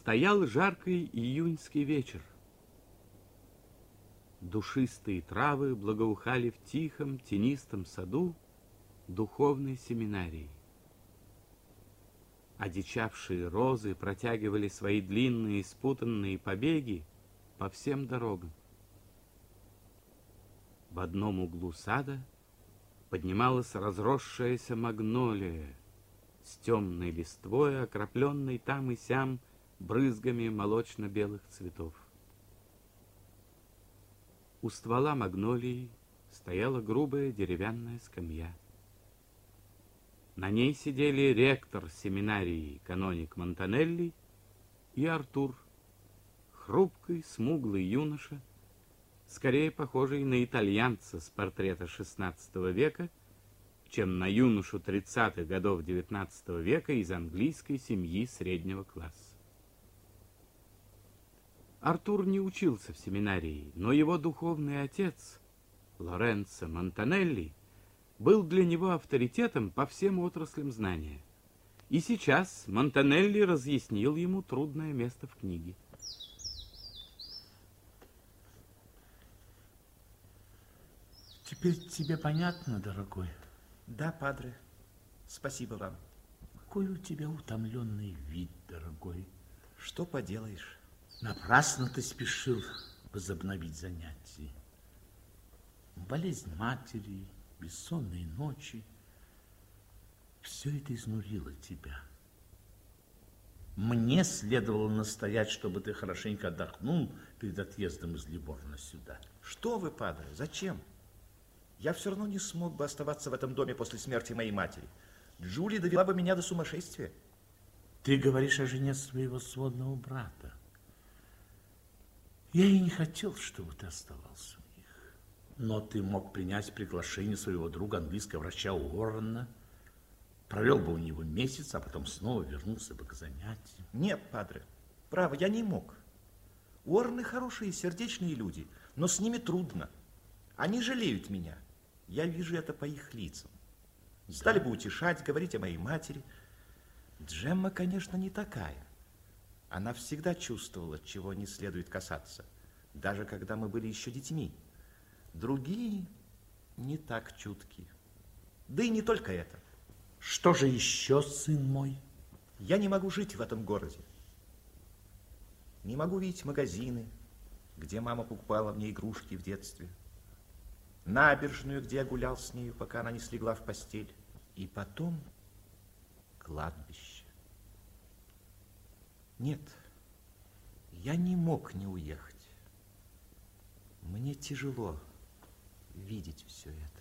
Стоял жаркий июньский вечер. Душистые травы благоухали в тихом, тенистом саду духовной семинарии. Одичавшие розы протягивали свои длинные спутанные побеги по всем дорогам. В одном углу сада поднималась разросшаяся магнолия с темной листвой, окропленной там и сям брызгами молочно-белых цветов. У ствола магнолии стояла грубая деревянная скамья. На ней сидели ректор семинарии, каноник Монтанелли и Артур, хрупкий, смуглый юноша, скорее похожий на итальянца с портрета XVI века, чем на юношу 30-х годов XIX века из английской семьи среднего класса. Артур не учился в семинарии, но его духовный отец, Лоренцо Монтанелли, был для него авторитетом по всем отраслям знания. И сейчас Монтанелли разъяснил ему трудное место в книге. Теперь тебе понятно, дорогой? Да, падре. Спасибо вам. Какой у тебя утомленный вид, дорогой. Что поделаешь? Напрасно ты спешил возобновить занятия. Болезнь матери, бессонные ночи. Все это изнурило тебя. Мне следовало настоять, чтобы ты хорошенько отдохнул перед отъездом из Либорна сюда. Что вы, падре, зачем? Я все равно не смог бы оставаться в этом доме после смерти моей матери. Джули довела бы меня до сумасшествия. Ты говоришь о жене своего сводного брата. Я и не хотел, чтобы ты оставался у них. Но ты мог принять приглашение своего друга, английского врача Уоррена, провел бы у него месяц, а потом снова вернулся бы к занятиям. Нет, падре, право, я не мог. Уоррены хорошие, сердечные люди, но с ними трудно. Они жалеют меня. Я вижу это по их лицам. Стали бы утешать, говорить о моей матери. Джемма, конечно, не такая. Она всегда чувствовала, чего не следует касаться, даже когда мы были еще детьми. Другие не так чутки. Да и не только это. Что же еще, сын мой? Я не могу жить в этом городе. Не могу видеть магазины, где мама покупала мне игрушки в детстве. Набережную, где я гулял с нею, пока она не слегла в постель. И потом кладбище. Нет, я не мог не уехать. Мне тяжело видеть все это.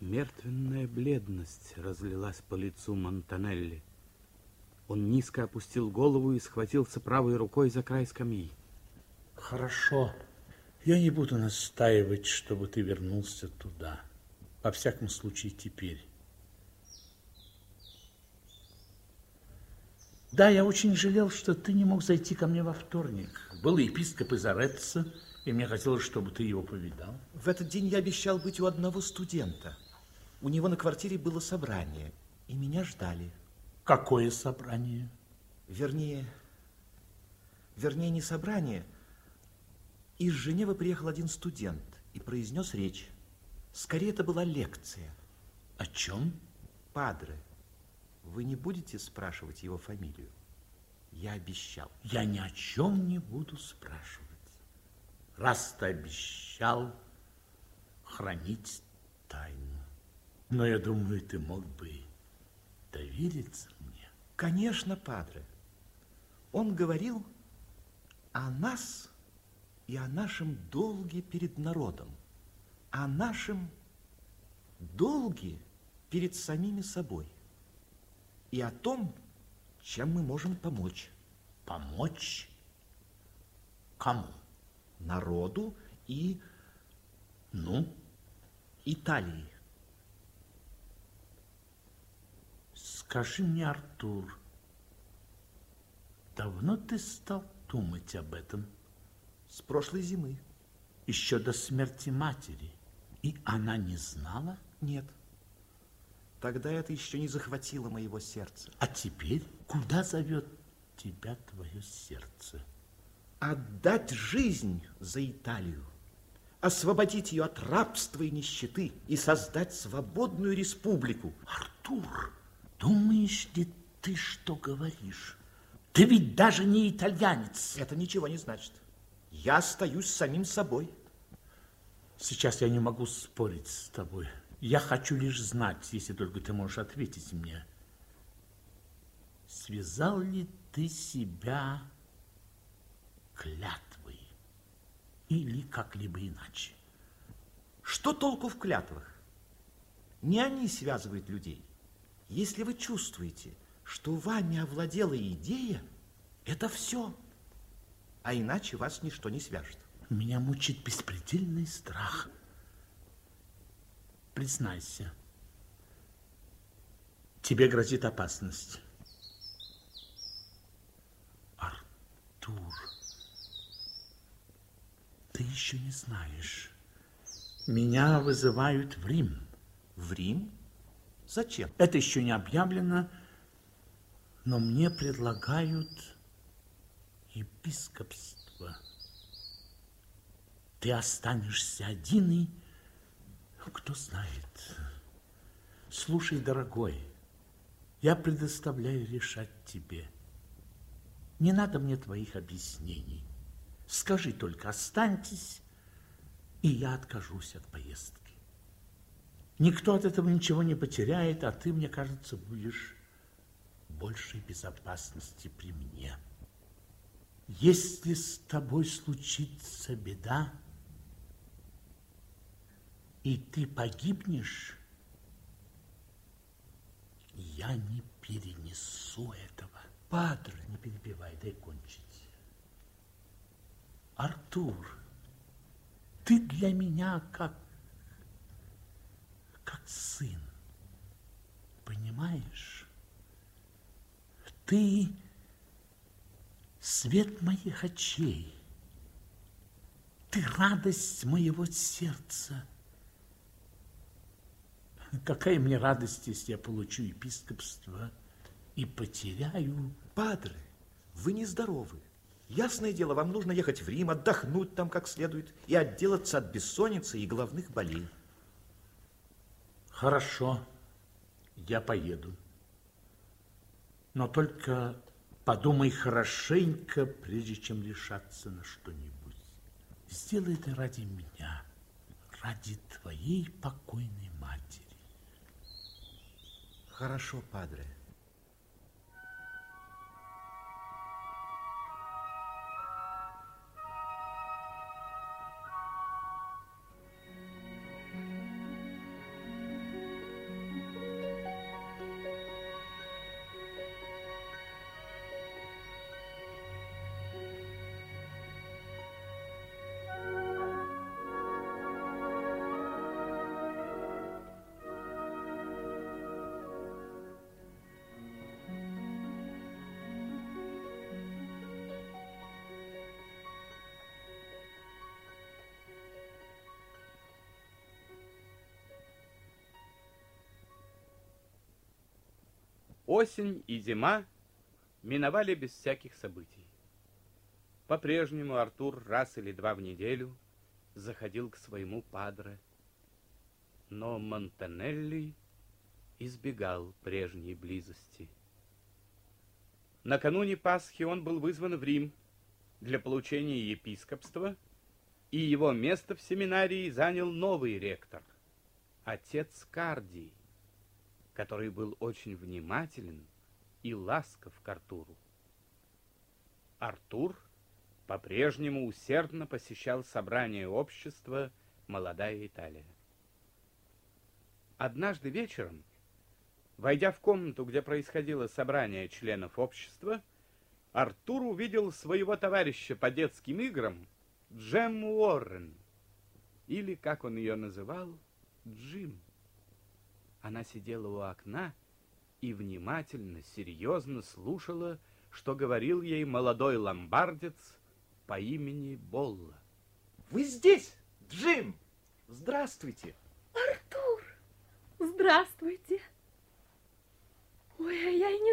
Мертвенная бледность разлилась по лицу Монтанелли. Он низко опустил голову и схватился правой рукой за край скамьи. Хорошо. Я не буду настаивать, чтобы ты вернулся туда. Во всяком случае, теперь. Да, я очень жалел, что ты не мог зайти ко мне во вторник. Был епископ из Ореццо, и мне хотелось, чтобы ты его повидал. В этот день я обещал быть у одного студента. У него на квартире было собрание, и меня ждали. Какое собрание? Вернее, вернее, не собрание. Из Женевы приехал один студент и произнес речь. Скорее, это была лекция. О чем? Падре. Вы не будете спрашивать его фамилию? Я обещал. Я ни о чем не буду спрашивать. Раз ты обещал хранить тайну. Но я думаю, ты мог бы довериться мне. Конечно, падре. Он говорил о нас и о нашем долге перед народом, о нашем долге перед самими собой и о том, чем мы можем помочь. Помочь? Кому? Народу и, Ну, Италии. скажи мне, Артур, давно ты стал думать об этом? С прошлой зимы. Еще до смерти матери. И она не знала? Нет. Тогда это еще не захватило моего сердца. А теперь куда зовет тебя твое сердце? Отдать жизнь за Италию, освободить ее от рабства и нищеты и создать свободную республику. Артур, думаешь ли ты, что говоришь? Ты ведь даже не итальянец. Это ничего не значит. Я остаюсь самим собой. Сейчас я не могу спорить с тобой. Я хочу лишь знать, если только ты можешь ответить мне. Связал ли ты себя клятвой или как-либо иначе? Что толку в клятвах? Не они связывают людей. Если вы чувствуете, что вами овладела идея, это все. А иначе вас ничто не свяжет. Меня мучит беспредельный страх. Признайся, тебе грозит опасность. Артур, ты еще не знаешь. Меня вызывают в Рим. В Рим? Зачем? Это еще не объявлено, но мне предлагают епископство. Ты останешься один и... Кто знает. Слушай, дорогой, я предоставляю решать тебе. Не надо мне твоих объяснений. Скажи только, останьтесь, и я откажусь от поездки. Никто от этого ничего не потеряет, а ты, мне кажется, будешь большей безопасности при мне. Если с тобой случится беда, и ты погибнешь, я не перенесу этого. Падре, не перебивай, дай кончить. Артур, ты для меня как, как сын, понимаешь? Ты свет моих очей, ты радость моего сердца. Какая мне радость, если я получу епископство и потеряю... Падре, вы нездоровы. Ясное дело, вам нужно ехать в Рим, отдохнуть там как следует и отделаться от бессонницы и головных болей. Хорошо, я поеду. Но только подумай хорошенько, прежде чем решаться на что-нибудь. Сделай это ради меня, ради твоей покойной матери. Хорошо, падре. Осень и зима миновали без всяких событий. По-прежнему Артур раз или два в неделю заходил к своему падре, но Монтанелли избегал прежней близости. Накануне Пасхи он был вызван в Рим для получения епископства, и его место в семинарии занял новый ректор, отец Кардий который был очень внимателен и ласков к Артуру. Артур по-прежнему усердно посещал собрание общества «Молодая Италия». Однажды вечером, войдя в комнату, где происходило собрание членов общества, Артур увидел своего товарища по детским играм Джем Уоррен, или, как он ее называл, Джим. Она сидела у окна и внимательно, серьезно слушала, что говорил ей молодой ломбардец по имени Болла. Вы здесь, Джим? Здравствуйте. Артур, здравствуйте. Ой, а я и не